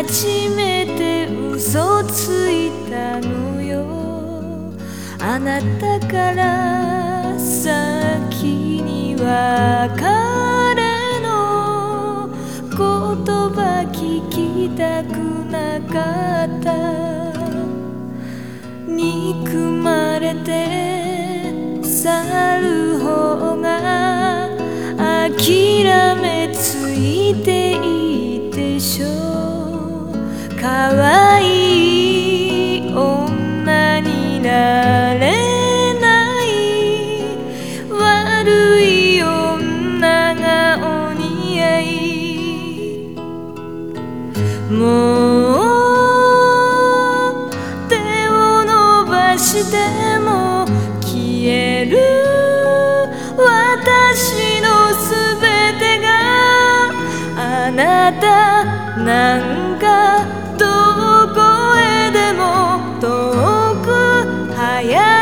初めて嘘ついたのよ。あなたから先に別れの言葉聞きたくなかった。憎まれて去る方が諦めついていいでしょう。可愛い女になれない悪い女がお似合いもう手を伸ばしても消える。なたなんかどこへでも遠く早